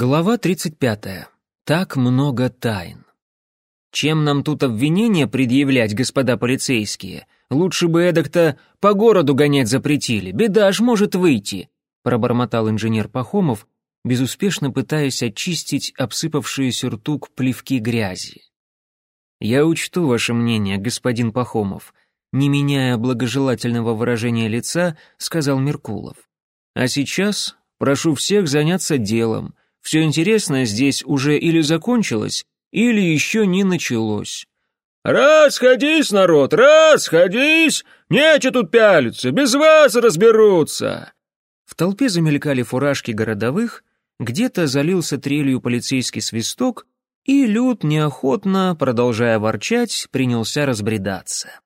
Глава 35. Так много тайн. Чем нам тут обвинения предъявлять, господа полицейские? Лучше бы эдак-то по городу гонять запретили. Беда ж может выйти, пробормотал инженер Пахомов, безуспешно пытаясь очистить обсыпавшие сюртук плевки грязи. Я учту ваше мнение, господин Пахомов, не меняя благожелательного выражения лица, сказал Меркулов. А сейчас прошу всех заняться делом все интересное здесь уже или закончилось, или еще не началось. «Расходись, народ, расходись! Нече тут пялиться, без вас разберутся!» В толпе замелькали фуражки городовых, где-то залился трелью полицейский свисток, и Люд неохотно, продолжая ворчать, принялся разбредаться.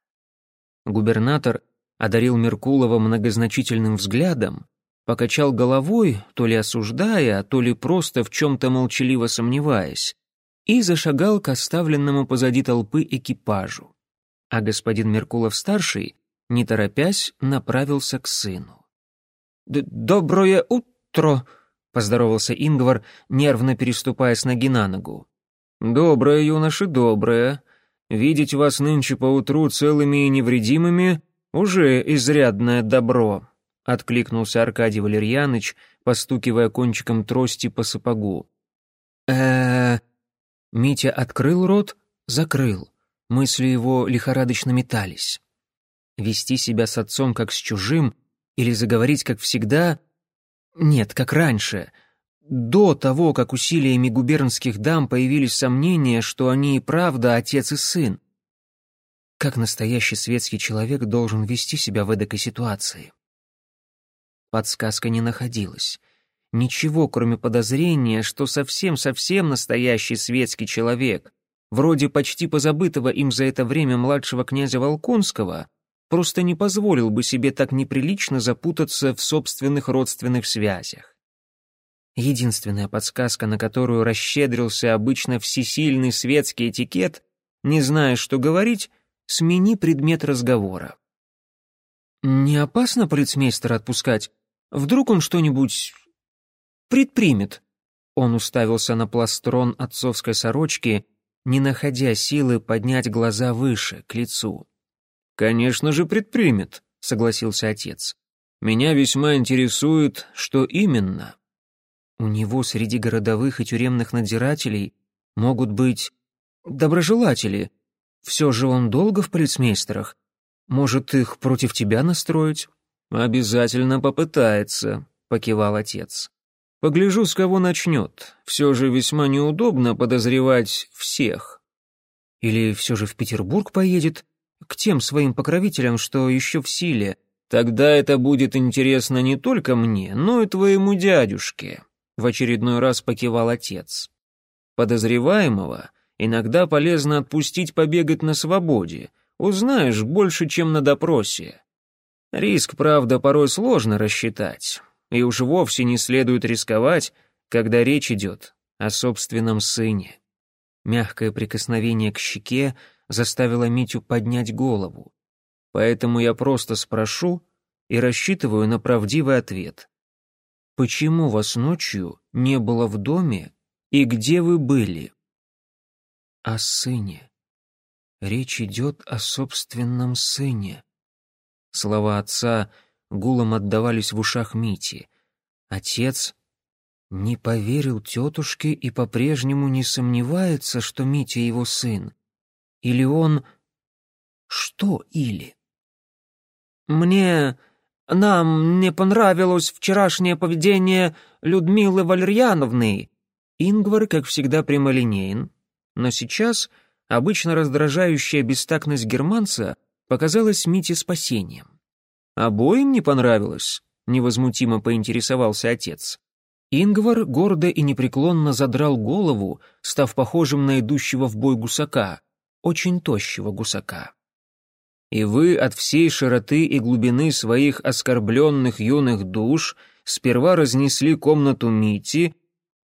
Губернатор одарил Меркулова многозначительным взглядом, покачал головой, то ли осуждая, то ли просто в чем-то молчаливо сомневаясь, и зашагал к оставленному позади толпы экипажу. А господин Меркулов-старший, не торопясь, направился к сыну. «Доброе утро!» — поздоровался Ингвар, нервно переступая с ноги на ногу. «Доброе, юноши, доброе. Видеть вас нынче поутру целыми и невредимыми — уже изрядное добро», — откликнулся Аркадий Валерьяныч, постукивая кончиком трости по сапогу. э Митя открыл рот, закрыл. Мысли его лихорадочно метались. Вести себя с отцом как с чужим или заговорить как всегда? Нет, как раньше. До того, как усилиями губернских дам появились сомнения, что они и правда отец и сын. Как настоящий светский человек должен вести себя в этой ситуации? Подсказка не находилась. Ничего, кроме подозрения, что совсем-совсем настоящий светский человек, вроде почти позабытого им за это время младшего князя Волконского, просто не позволил бы себе так неприлично запутаться в собственных родственных связях. Единственная подсказка, на которую расщедрился обычно всесильный светский этикет, не зная, что говорить, смени предмет разговора. «Не опасно полицмейстера отпускать?» Вдруг он что-нибудь предпримет?» Он уставился на пластрон отцовской сорочки, не находя силы поднять глаза выше, к лицу. «Конечно же предпримет», — согласился отец. «Меня весьма интересует, что именно». «У него среди городовых и тюремных надзирателей могут быть доброжелатели. Все же он долго в полицмейстерах. Может, их против тебя настроить?» «Обязательно попытается», — покивал отец. «Погляжу, с кого начнет. Все же весьма неудобно подозревать всех». «Или все же в Петербург поедет? К тем своим покровителям, что еще в силе?» «Тогда это будет интересно не только мне, но и твоему дядюшке», — в очередной раз покивал отец. «Подозреваемого иногда полезно отпустить побегать на свободе. Узнаешь больше, чем на допросе. Риск, правда, порой сложно рассчитать, и уж вовсе не следует рисковать, когда речь идет о собственном сыне. Мягкое прикосновение к щеке заставило Митю поднять голову. Поэтому я просто спрошу и рассчитываю на правдивый ответ. Почему вас ночью не было в доме и где вы были? О сыне. Речь идет о собственном сыне. Слова отца гулом отдавались в ушах Мити. Отец не поверил тетушке и по-прежнему не сомневается, что Митя его сын. Или он... Что или? «Мне... нам не понравилось вчерашнее поведение Людмилы Валерьяновны». Ингвар, как всегда, прямолинеен, но сейчас обычно раздражающая бестактность германца показалась Мите спасением. «Обоим не понравилось?» — невозмутимо поинтересовался отец. Ингвар гордо и непреклонно задрал голову, став похожим на идущего в бой гусака, очень тощего гусака. «И вы от всей широты и глубины своих оскорбленных юных душ сперва разнесли комнату Мити.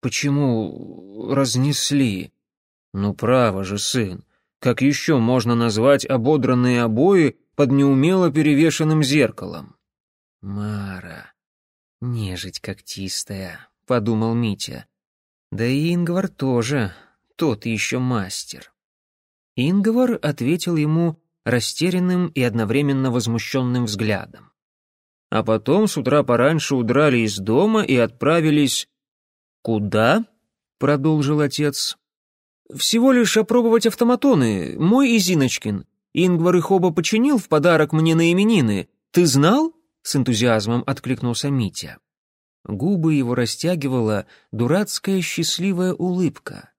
Почему разнесли? Ну, право же, сын, как еще можно назвать ободранные обои под неумело перевешенным зеркалом? «Мара, нежить когтистая», — подумал Митя. Да и Ингвар тоже, тот еще мастер. Ингвар ответил ему растерянным и одновременно возмущенным взглядом. А потом с утра пораньше удрали из дома и отправились... «Куда?» — продолжил отец. «Всего лишь опробовать автоматоны, мой и Зиночкин. Ингвар их оба починил в подарок мне на именины. Ты знал?» — с энтузиазмом откликнулся Митя. Губы его растягивала дурацкая счастливая улыбка.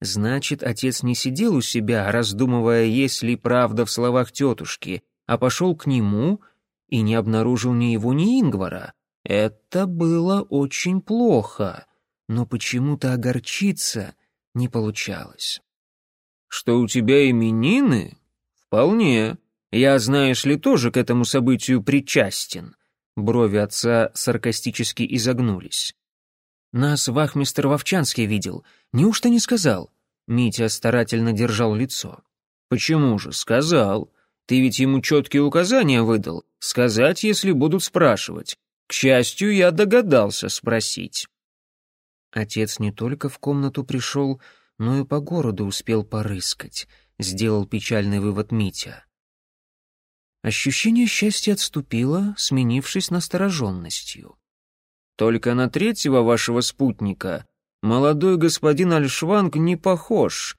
Значит, отец не сидел у себя, раздумывая, есть ли правда в словах тетушки, а пошел к нему и не обнаружил ни его, ни Ингвара. Это было очень плохо, но почему-то огорчиться не получалось. «Что у тебя именины?» «Вполне. Я, знаешь ли, тоже к этому событию причастен». Брови отца саркастически изогнулись. «Нас вахмистр Вовчанский видел. Неужто не сказал?» Митя старательно держал лицо. «Почему же? Сказал. Ты ведь ему четкие указания выдал. Сказать, если будут спрашивать. К счастью, я догадался спросить». Отец не только в комнату пришел, но и по городу успел порыскать, сделал печальный вывод Митя. Ощущение счастья отступило, сменившись настороженностью. «Только на третьего вашего спутника молодой господин Альшванг не похож».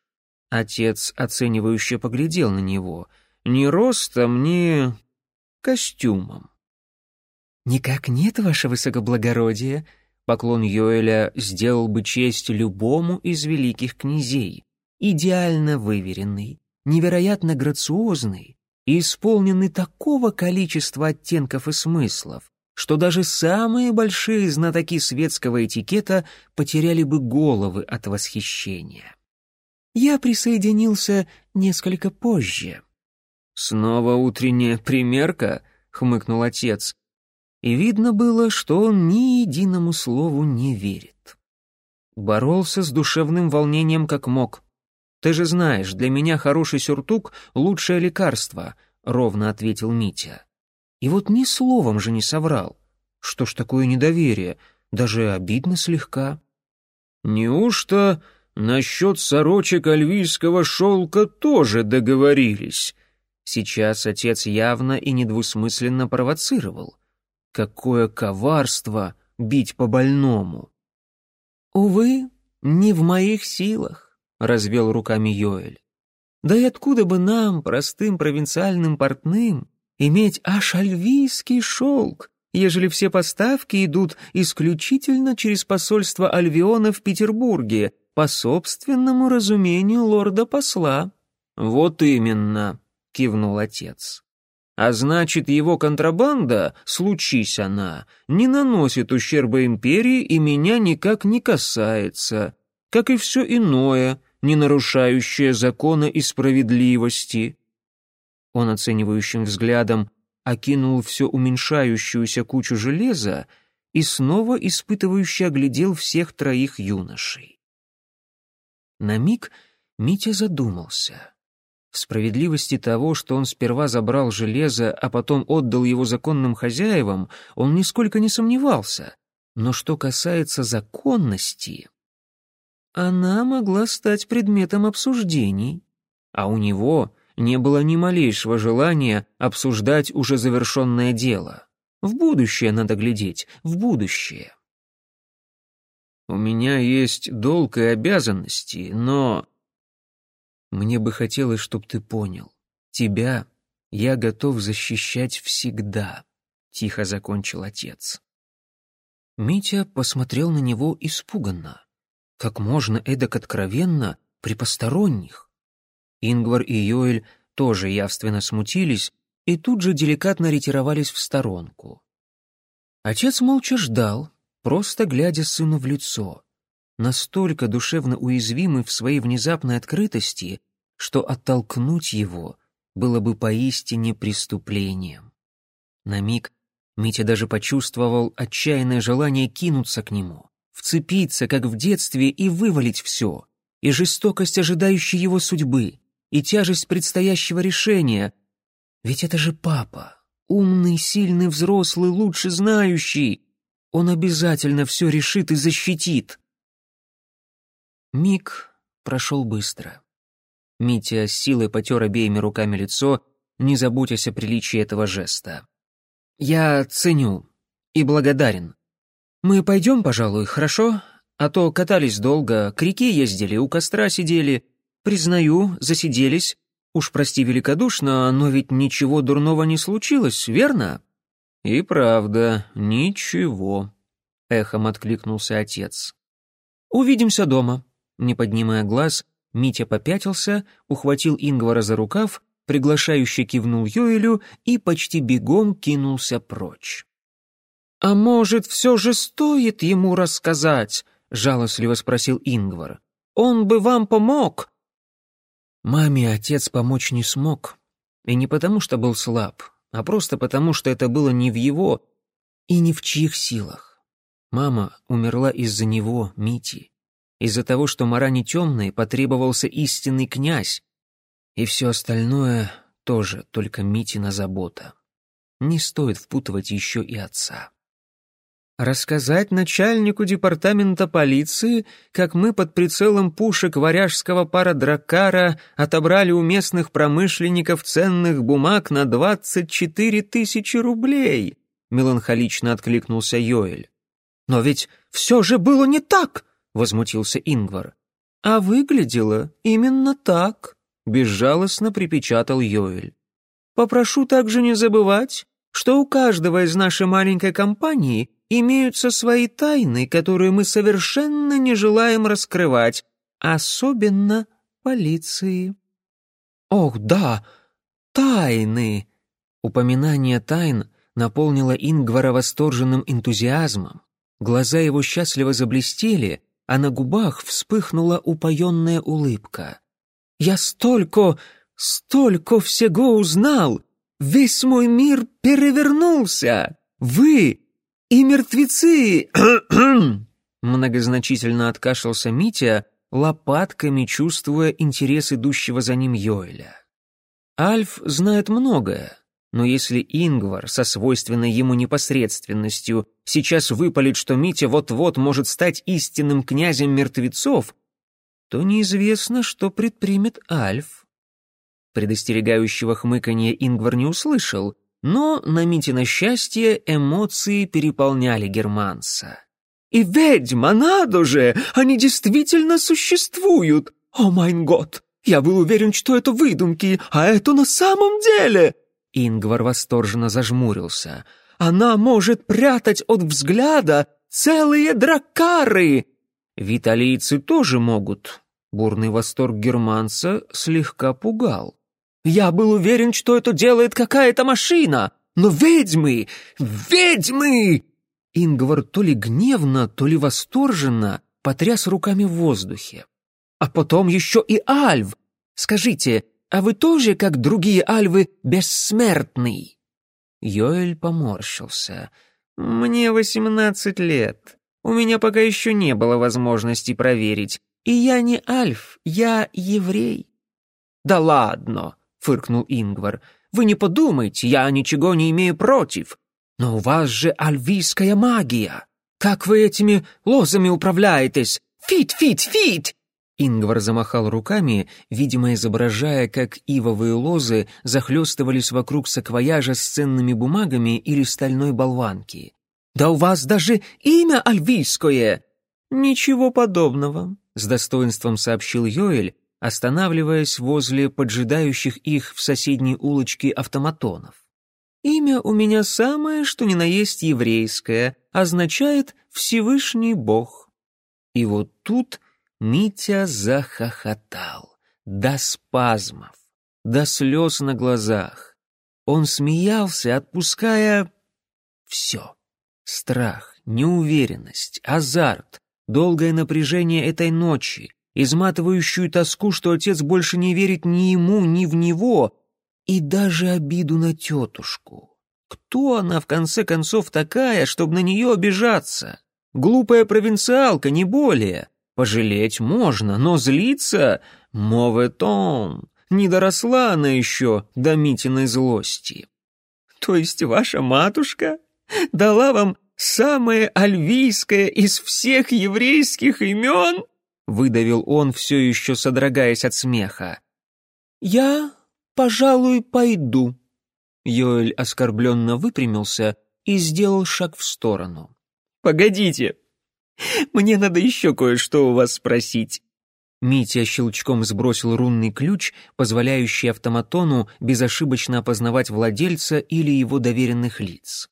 Отец оценивающе поглядел на него. «Ни ростом, ни костюмом». «Никак нет, ваше высокоблагородие», Поклон Йоэля сделал бы честь любому из великих князей. Идеально выверенный, невероятно грациозный и исполненный такого количества оттенков и смыслов, что даже самые большие знатоки светского этикета потеряли бы головы от восхищения. Я присоединился несколько позже. «Снова утренняя примерка?» — хмыкнул отец и видно было, что он ни единому слову не верит. Боролся с душевным волнением как мог. «Ты же знаешь, для меня хороший сюртук — лучшее лекарство», — ровно ответил Митя. И вот ни словом же не соврал. Что ж такое недоверие? Даже обидно слегка. «Неужто насчет сорочек альвийского шелка тоже договорились?» Сейчас отец явно и недвусмысленно провоцировал — Какое коварство бить по больному! «Увы, не в моих силах», — развел руками Йоэль. «Да и откуда бы нам, простым провинциальным портным, иметь аж альвийский шелк, ежели все поставки идут исключительно через посольство Альвиона в Петербурге, по собственному разумению лорда-посла?» «Вот именно», — кивнул отец. А значит, его контрабанда, случись она, не наносит ущерба империи и меня никак не касается, как и все иное, не нарушающее закона и справедливости. Он оценивающим взглядом окинул все уменьшающуюся кучу железа и снова испытывающе оглядел всех троих юношей. На миг Митя задумался — в справедливости того, что он сперва забрал железо, а потом отдал его законным хозяевам, он нисколько не сомневался. Но что касается законности, она могла стать предметом обсуждений, а у него не было ни малейшего желания обсуждать уже завершенное дело. В будущее надо глядеть, в будущее. «У меня есть долг и обязанности, но...» Мне бы хотелось, чтобы ты понял. Тебя я готов защищать всегда», — тихо закончил отец. Митя посмотрел на него испуганно. Как можно эдак откровенно при посторонних? Ингвар и Йоэль тоже явственно смутились и тут же деликатно ретировались в сторонку. Отец молча ждал, просто глядя сыну в лицо настолько душевно уязвимый в своей внезапной открытости, что оттолкнуть его было бы поистине преступлением. На миг Митя даже почувствовал отчаянное желание кинуться к нему, вцепиться, как в детстве, и вывалить все, и жестокость ожидающей его судьбы, и тяжесть предстоящего решения. Ведь это же папа, умный, сильный, взрослый, лучше знающий. Он обязательно все решит и защитит. Миг прошел быстро. Митя с силой потер обеими руками лицо, не заботясь о приличии этого жеста. «Я ценю и благодарен. Мы пойдем, пожалуй, хорошо? А то катались долго, к реке ездили, у костра сидели. Признаю, засиделись. Уж прости великодушно, но ведь ничего дурного не случилось, верно?» «И правда, ничего», — эхом откликнулся отец. «Увидимся дома», — не поднимая глаз, Митя попятился, ухватил Ингвара за рукав, приглашающе кивнул Йоэлю и почти бегом кинулся прочь. «А может, все же стоит ему рассказать?» — жалостливо спросил Ингвар. «Он бы вам помог!» Маме отец помочь не смог. И не потому, что был слаб, а просто потому, что это было не в его и не в чьих силах. Мама умерла из-за него, Мити. Из-за того, что Маране Темной потребовался истинный князь, и все остальное тоже только Митина забота. Не стоит впутывать еще и отца. Рассказать начальнику департамента полиции, как мы под прицелом пушек варяжского пара Драккара отобрали у местных промышленников ценных бумаг на двадцать четыре тысячи рублей, меланхолично откликнулся Йоэль. Но ведь все же было не так, возмутился Ингвар. А выглядело именно так, безжалостно припечатал Йоэль. Попрошу также не забывать, что у каждого из нашей маленькой компании имеются свои тайны, которые мы совершенно не желаем раскрывать, особенно полиции. Ох, да, тайны. Упоминание тайн наполнило Ингвара восторженным энтузиазмом. Глаза его счастливо заблестели, а на губах вспыхнула упоенная улыбка. «Я столько, столько всего узнал! Весь мой мир перевернулся! Вы и мертвецы!» Многозначительно откашлялся Митя, лопатками чувствуя интерес идущего за ним Йоэля. Альф знает многое, но если Ингвар со свойственной ему непосредственностью сейчас выпалит, что Митя вот-вот может стать истинным князем мертвецов, то неизвестно, что предпримет Альф. Предостерегающего хмыканья Ингвар не услышал, но на Митино счастье эмоции переполняли германца. «И ведьма, надо же! Они действительно существуют! О май год! Я был уверен, что это выдумки, а это на самом деле!» Ингвар восторженно зажмурился. «Она может прятать от взгляда целые дракары!» «Виталийцы тоже могут». Бурный восторг германца слегка пугал. «Я был уверен, что это делает какая-то машина! Но ведьмы! Ведьмы!» Ингвар то ли гневно, то ли восторженно потряс руками в воздухе. «А потом еще и Альв! Скажите, а вы тоже, как другие альвы, бессмертный?» Йоэль поморщился. «Мне восемнадцать лет. У меня пока еще не было возможности проверить. И я не альф, я еврей». «Да ладно!» — фыркнул Ингвар. «Вы не подумайте, я ничего не имею против. Но у вас же альвийская магия. Как вы этими лозами управляетесь? Фит, фит, фит! Ингвар замахал руками, видимо, изображая, как ивовые лозы захлестывались вокруг саквояжа с ценными бумагами или стальной болванки. «Да у вас даже имя альвийское!» «Ничего подобного», — с достоинством сообщил Йоэль, останавливаясь возле поджидающих их в соседней улочке автоматонов. «Имя у меня самое, что ни на есть еврейское, означает «Всевышний Бог». И вот тут Митя захохотал. До спазмов, до слез на глазах. Он смеялся, отпуская все. Страх, неуверенность, азарт, долгое напряжение этой ночи, изматывающую тоску, что отец больше не верит ни ему, ни в него, и даже обиду на тетушку. Кто она, в конце концов, такая, чтобы на нее обижаться? Глупая провинциалка, не более. Пожалеть можно, но злиться — моветон. Не доросла она еще до Митиной злости. То есть ваша матушка дала вам самое альвийское из всех еврейских имен? — выдавил он, все еще содрогаясь от смеха. «Я, пожалуй, пойду». Йоэль оскорбленно выпрямился и сделал шаг в сторону. «Погодите, мне надо еще кое-что у вас спросить». Митя щелчком сбросил рунный ключ, позволяющий автоматону безошибочно опознавать владельца или его доверенных лиц.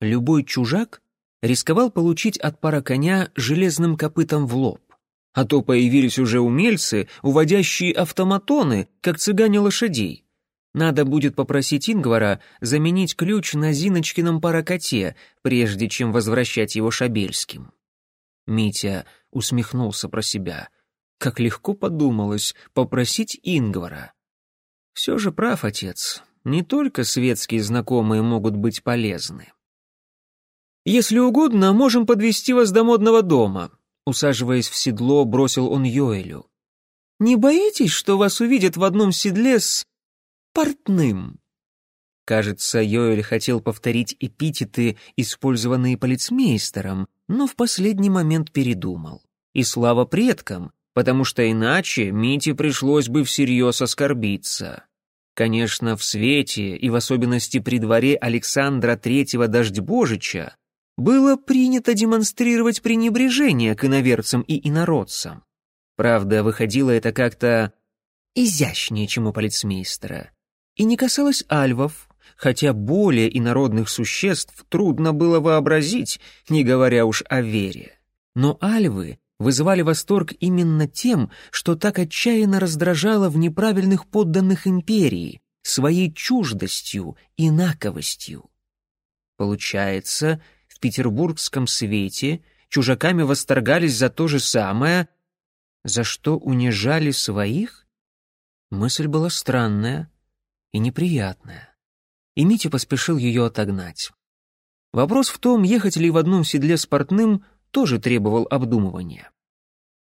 Любой чужак рисковал получить от пара коня железным копытом в лоб. А то появились уже умельцы, уводящие автоматоны, как цыгане лошадей. Надо будет попросить Ингвара заменить ключ на Зиночкином паракоте, прежде чем возвращать его Шабельским. Митя усмехнулся про себя. Как легко подумалось попросить Ингвара. Все же прав отец, не только светские знакомые могут быть полезны. «Если угодно, можем подвести вас до модного дома», Усаживаясь в седло, бросил он Йоэлю. «Не боитесь, что вас увидят в одном седле с... портным?» Кажется, Йоэль хотел повторить эпитеты, использованные полицмейстером, но в последний момент передумал. И слава предкам, потому что иначе Мите пришлось бы всерьез оскорбиться. Конечно, в свете, и в особенности при дворе Александра Третьего Дождьбожича, было принято демонстрировать пренебрежение к иноверцам и инородцам. Правда, выходило это как-то изящнее, чем у полицмейстера. И не касалось альвов, хотя более инородных существ трудно было вообразить, не говоря уж о вере. Но альвы вызывали восторг именно тем, что так отчаянно раздражало в неправильных подданных империи, своей чуждостью, инаковостью. Получается, в петербургском свете чужаками восторгались за то же самое, за что унижали своих? Мысль была странная и неприятная, и Митя поспешил ее отогнать. Вопрос в том, ехать ли в одном седле с портным, тоже требовал обдумывания.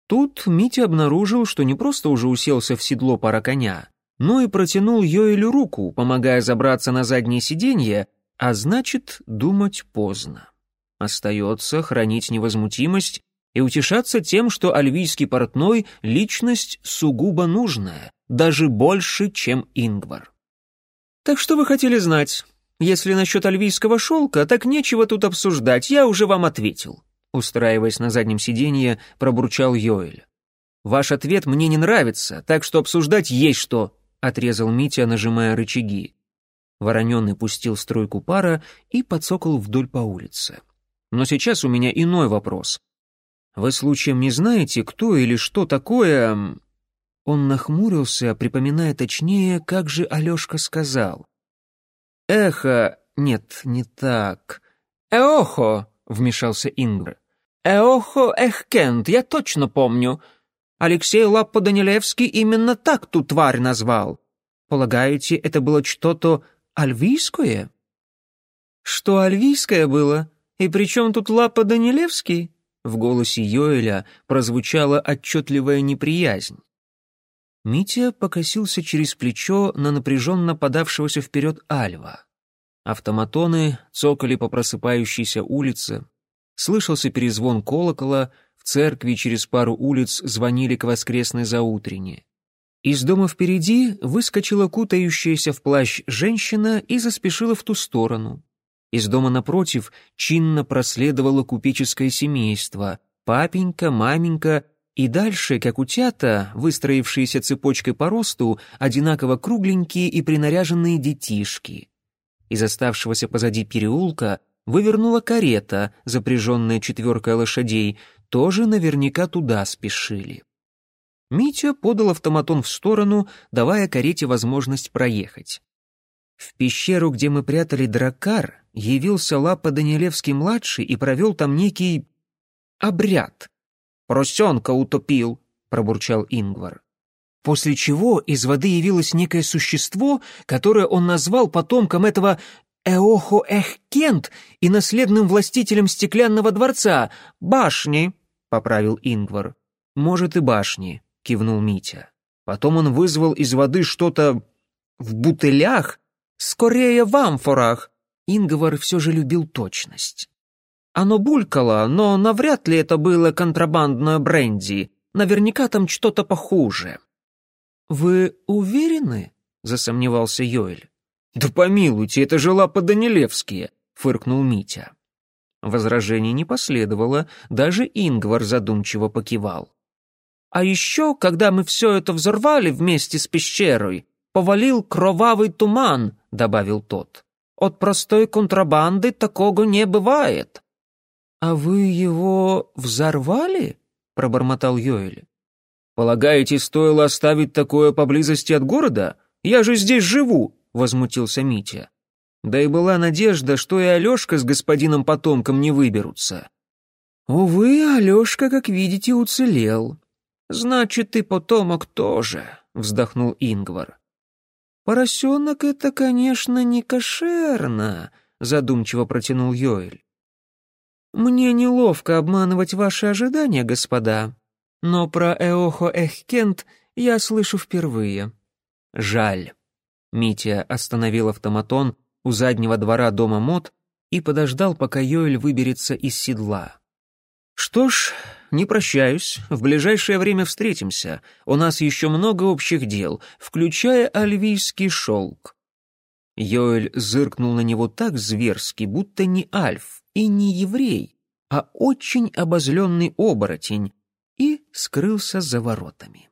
Тут Митя обнаружил, что не просто уже уселся в седло пара коня, но и протянул Йоэлю руку, помогая забраться на заднее сиденье, а значит, думать поздно. Остается хранить невозмутимость и утешаться тем, что альвийский портной — личность сугубо нужная, даже больше, чем Ингвар. «Так что вы хотели знать? Если насчет альвийского шелка, так нечего тут обсуждать, я уже вам ответил», устраиваясь на заднем сиденье, пробурчал Йоэль. «Ваш ответ мне не нравится, так что обсуждать есть что», отрезал Митя, нажимая рычаги. Вороненый пустил струйку пара и подсокол вдоль по улице. Но сейчас у меня иной вопрос. Вы случаем не знаете, кто или что такое...» Он нахмурился, припоминая точнее, как же Алешка сказал. «Эхо... Нет, не так. Эохо!» — вмешался Ингр. «Эохо Эхкент, я точно помню. Алексей Лаппо-Данилевский именно так ту тварь назвал. Полагаете, это было что-то альвийское?» «Что альвийское было?» «И при чем тут Лапа Данилевский?» В голосе Йоэля прозвучала отчетливая неприязнь. Митя покосился через плечо на напряженно подавшегося вперед Альва. Автоматоны цокали по просыпающейся улице, слышался перезвон колокола, в церкви через пару улиц звонили к воскресной заутрене. Из дома впереди выскочила кутающаяся в плащ женщина и заспешила в ту сторону. Из дома напротив чинно проследовало купеческое семейство, папенька, маменька и дальше, как утята, выстроившиеся цепочкой по росту, одинаково кругленькие и принаряженные детишки. Из оставшегося позади переулка вывернула карета, запряженная четверкой лошадей, тоже наверняка туда спешили. Митя подал автоматон в сторону, давая карете возможность проехать. В пещеру, где мы прятали дракар, явился Лапа Данилевский-младший и провел там некий обряд. «Поросенка утопил», — пробурчал Ингвар. После чего из воды явилось некое существо, которое он назвал потомком этого Эохо Эхкент и наследным властителем стеклянного дворца, башни, — поправил Ингвар. «Может, и башни», — кивнул Митя. Потом он вызвал из воды что-то в бутылях, скорее в амфорах, Ингвар все же любил точность. Оно булькало, но навряд ли это было контрабандное бренди. Наверняка там что-то похуже». «Вы уверены?» — засомневался Йоэль. «Да помилуйте, это же лапа Данилевские!» — фыркнул Митя. Возражений не последовало, даже Ингвар задумчиво покивал. «А еще, когда мы все это взорвали вместе с пещерой, повалил кровавый туман», — добавил тот. «От простой контрабанды такого не бывает». «А вы его взорвали?» — пробормотал Йоэль. «Полагаете, стоило оставить такое поблизости от города? Я же здесь живу!» — возмутился Митя. Да и была надежда, что и Алешка с господином потомком не выберутся. «Увы, Алешка, как видите, уцелел. Значит, и потомок тоже», — вздохнул Ингвар. «Поросенок — это, конечно, не кошерно», — задумчиво протянул Йоэль. «Мне неловко обманывать ваши ожидания, господа, но про Эохо Эхкент я слышу впервые». «Жаль». Митя остановил автоматон у заднего двора дома Мод и подождал, пока Йоэль выберется из седла. «Что ж, не прощаюсь, в ближайшее время встретимся. У нас еще много общих дел, включая альвийский шелк». Йоэль зыркнул на него так зверски, будто не альф и не еврей, а очень обозленный оборотень, и скрылся за воротами.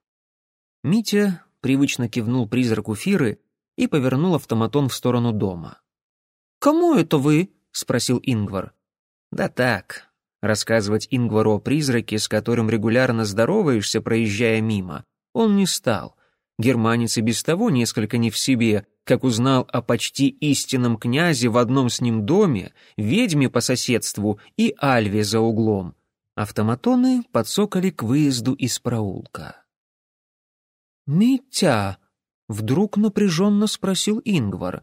Митя привычно кивнул призраку Фиры и повернул автоматон в сторону дома. «Кому это вы?» — спросил Ингвар. «Да так». Рассказывать Ингвару о призраке, с которым регулярно здороваешься, проезжая мимо, он не стал. Германец и без того несколько не в себе, как узнал о почти истинном князе в одном с ним доме, ведьме по соседству и Альве за углом. Автоматоны подсокали к выезду из проулка. «Митя!» — вдруг напряженно спросил Ингвар.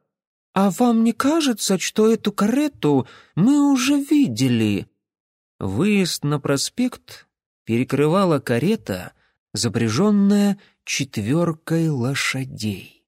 «А вам не кажется, что эту карету мы уже видели?» Выезд на проспект перекрывала карета, запряженная четверкой лошадей.